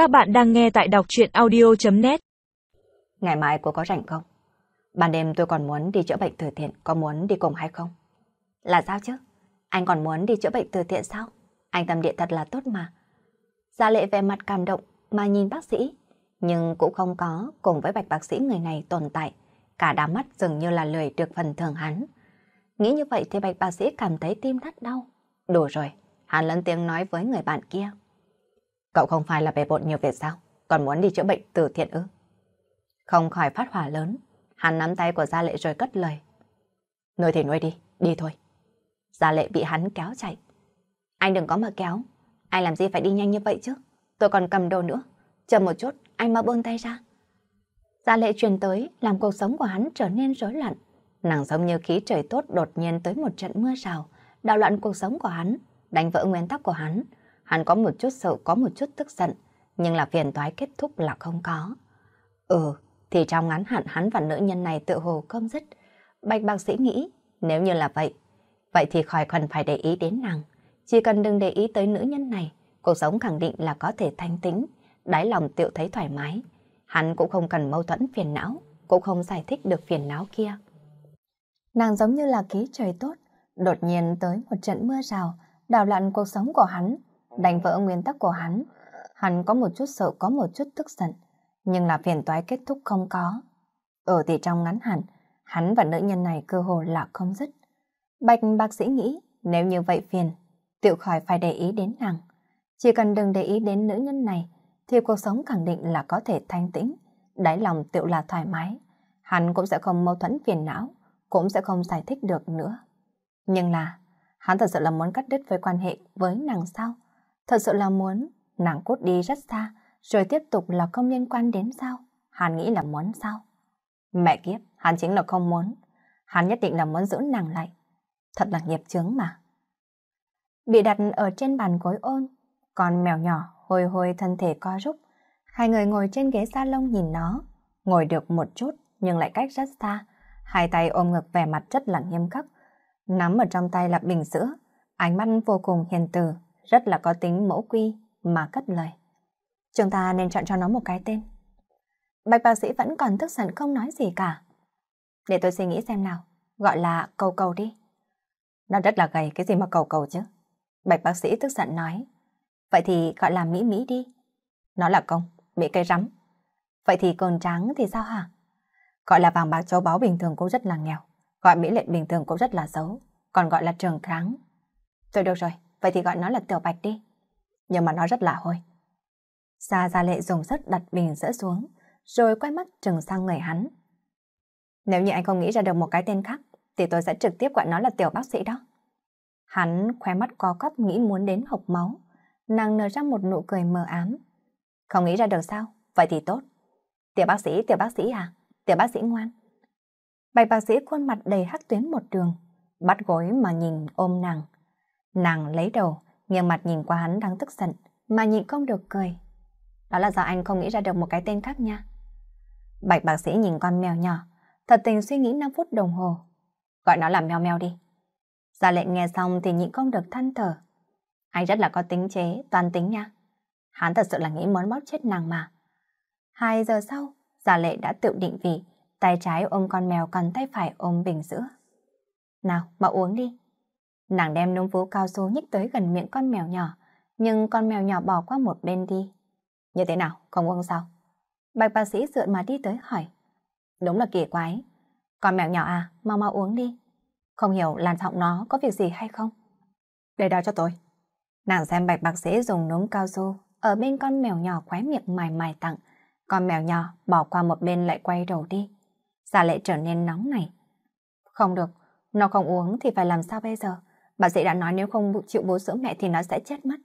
Các bạn đang nghe tại đọc chuyện audio.net Ngày mai cô có rảnh không? Ban đêm tôi còn muốn đi chữa bệnh từ thiện, có muốn đi cùng hay không? Là sao chứ? Anh còn muốn đi chữa bệnh từ thiện sao? Anh tâm địa thật là tốt mà. Gia lệ về mặt cảm động mà nhìn bác sĩ, nhưng cũng không có cùng với bạch bác sĩ người này tồn tại. Cả đám mắt dường như là lười được phần thưởng hắn. Nghĩ như vậy thì bạch bác sĩ cảm thấy tim thắt đau. Đủ rồi, hắn lớn tiếng nói với người bạn kia. Cậu không phải là bề bộn nhiều việc sao? Còn muốn đi chữa bệnh từ thiện ư? Không khỏi phát hỏa lớn, hắn nắm tay của Gia Lệ rồi cất lời. Nuôi thì nuôi đi, đi thôi. Gia Lệ bị hắn kéo chạy. Anh đừng có mà kéo, anh làm gì phải đi nhanh như vậy chứ? Tôi còn cầm đồ nữa. Chờ một chút, anh mà buông tay ra. Gia Lệ truyền tới, làm cuộc sống của hắn trở nên rối loạn. Nàng giống như khí trời tốt đột nhiên tới một trận mưa rào, đảo loạn cuộc sống của hắn, đánh vỡ nguyên tắc của hắn. Hắn có một chút sợ, có một chút tức giận, nhưng là phiền toái kết thúc là không có. Ừ, thì trong ngắn hạn hắn và nữ nhân này tự hồ không dứt. Bạch bác sĩ nghĩ, nếu như là vậy, vậy thì khỏi cần phải để ý đến nàng. Chỉ cần đừng để ý tới nữ nhân này, cuộc sống khẳng định là có thể thanh tính, đáy lòng tự thấy thoải mái. Hắn cũng không cần mâu thuẫn phiền não, cũng không giải thích được phiền não kia. Nàng giống như là ký trời tốt, đột nhiên tới một trận mưa rào, đảo loạn cuộc sống của hắn, đánh vỡ nguyên tắc của hắn. Hắn có một chút sợ, có một chút tức giận, nhưng là phiền toái kết thúc không có. Ở thì trong ngắn hẳn, hắn và nữ nhân này cơ hồ là không dứt. Bạch bác sĩ nghĩ, nếu như vậy phiền, tự khỏi phải để ý đến nàng. Chỉ cần đừng để ý đến nữ nhân này, thì cuộc sống khẳng định là có thể thanh tĩnh, đáy lòng tự là thoải mái. Hắn cũng sẽ không mâu thuẫn phiền não, cũng sẽ không giải thích được nữa. Nhưng là, hắn thật sự là muốn cắt đứt với quan hệ với nàng sao? Thật sự là muốn nàng cút đi rất xa, rồi tiếp tục là không liên quan đến sao? Hắn nghĩ là muốn sao? Mẹ kiếp, hắn chính là không muốn. Hắn nhất định là muốn giữ nàng lại. Thật là nghiệp chướng mà. Bị đặt ở trên bàn gối ôn, con mèo nhỏ hồi hồi thân thể co rúc. Hai người ngồi trên ghế salon nhìn nó, ngồi được một chút nhưng lại cách rất xa. Hai tay ôm ngực vẻ mặt rất là nghiêm khắc. Nắm ở trong tay là bình sữa, ánh mắt vô cùng hiền từ, rất là có tính mẫu quy mà cất lời. Chúng ta nên chọn cho nó một cái tên. Bạch bác sĩ vẫn còn tức giận không nói gì cả. Để tôi suy nghĩ xem nào, gọi là cầu cầu đi. Nó rất là gầy, cái gì mà cầu cầu chứ? Bạch bác sĩ tức giận nói. Vậy thì gọi là Mỹ Mỹ đi. Nó là công, Mỹ cây rắm. Vậy thì cồn trắng thì sao hả? Gọi là vàng bạc châu báu bình thường cũng rất là nghèo. Gọi Mỹ lệ bình thường cũng rất là xấu. Còn gọi là trường kháng. Thôi được rồi, vậy thì gọi nó là tiểu bạch đi. Nhưng mà nó rất là hôi. Gia Gia Lệ dùng sức đặt bình sữa xuống, rồi quay mắt trừng sang người hắn. Nếu như anh không nghĩ ra được một cái tên khác, thì tôi sẽ trực tiếp gọi nó là tiểu bác sĩ đó. Hắn khóe mắt co cóp nghĩ muốn đến hộc máu, nàng nở ra một nụ cười mờ ám. Không nghĩ ra được sao? Vậy thì tốt. Tiểu bác sĩ, tiểu bác sĩ à? Tiểu bác sĩ ngoan. Bạch bác sĩ khuôn mặt đầy hắc tuyến một đường, bắt gối mà nhìn ôm nàng. Nàng lấy đầu, nghiêng mặt nhìn qua hắn đang tức giận, mà nhịn không được cười. Đó là do anh không nghĩ ra được một cái tên khác nha. Bạch bác sĩ nhìn con mèo nhỏ, thật tình suy nghĩ 5 phút đồng hồ. Gọi nó là mèo mèo đi. Gia lệnh nghe xong thì nhịn không được than thở. Anh rất là có tính chế, toàn tính nha. Hắn thật sự là nghĩ muốn bóp chết nàng mà. Hai giờ sau, Gia lệ đã tự định vị, tay trái ôm con mèo còn tay phải ôm bình sữa. Nào, mà uống đi. Nàng đem núm vú cao su nhích tới gần miệng con mèo nhỏ, nhưng con mèo nhỏ bỏ qua một bên đi. Như thế nào, không uống sao? Bạch bác sĩ dựa mà đi tới hỏi. Đúng là kỳ quái. Con mèo nhỏ à, mau mau uống đi. Không hiểu làn giọng nó có việc gì hay không? Để đó cho tôi. Nàng xem bạch bác sĩ dùng núm cao su ở bên con mèo nhỏ khóe miệng mài mài tặng. Con mèo nhỏ bỏ qua một bên lại quay đầu đi. Giả lệ trở nên nóng này. Không được, nó không uống thì phải làm sao bây giờ? Bác sĩ đã nói nếu không chịu bú sữa mẹ thì nó sẽ chết mất.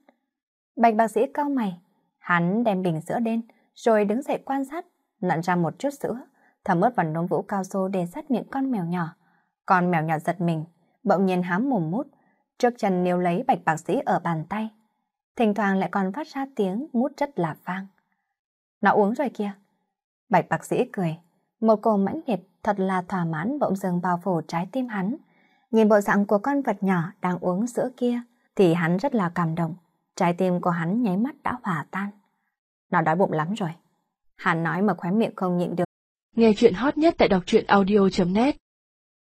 Bạch bác sĩ cao mày. Hắn đem bình sữa lên, rồi đứng dậy quan sát, nặn ra một chút sữa, thầm ướt vào nôm vũ cao su để sát miệng con mèo nhỏ. Con mèo nhỏ giật mình, bỗng nhiên hám mồm mút, trước chân níu lấy bạch bác sĩ ở bàn tay. Thỉnh thoảng lại còn phát ra tiếng mút rất là vang. Nó uống rồi kìa. Bạch bác sĩ cười, một cô mãnh liệt thật là thỏa mãn bỗng dưng bao phủ trái tim hắn. Nhìn bộ dạng của con vật nhỏ đang uống sữa kia, thì hắn rất là cảm động. Trái tim của hắn nháy mắt đã hòa tan. Nó đói bụng lắm rồi. Hắn nói mà khóe miệng không nhịn được. Nghe chuyện hot nhất tại đọc truyện audio.net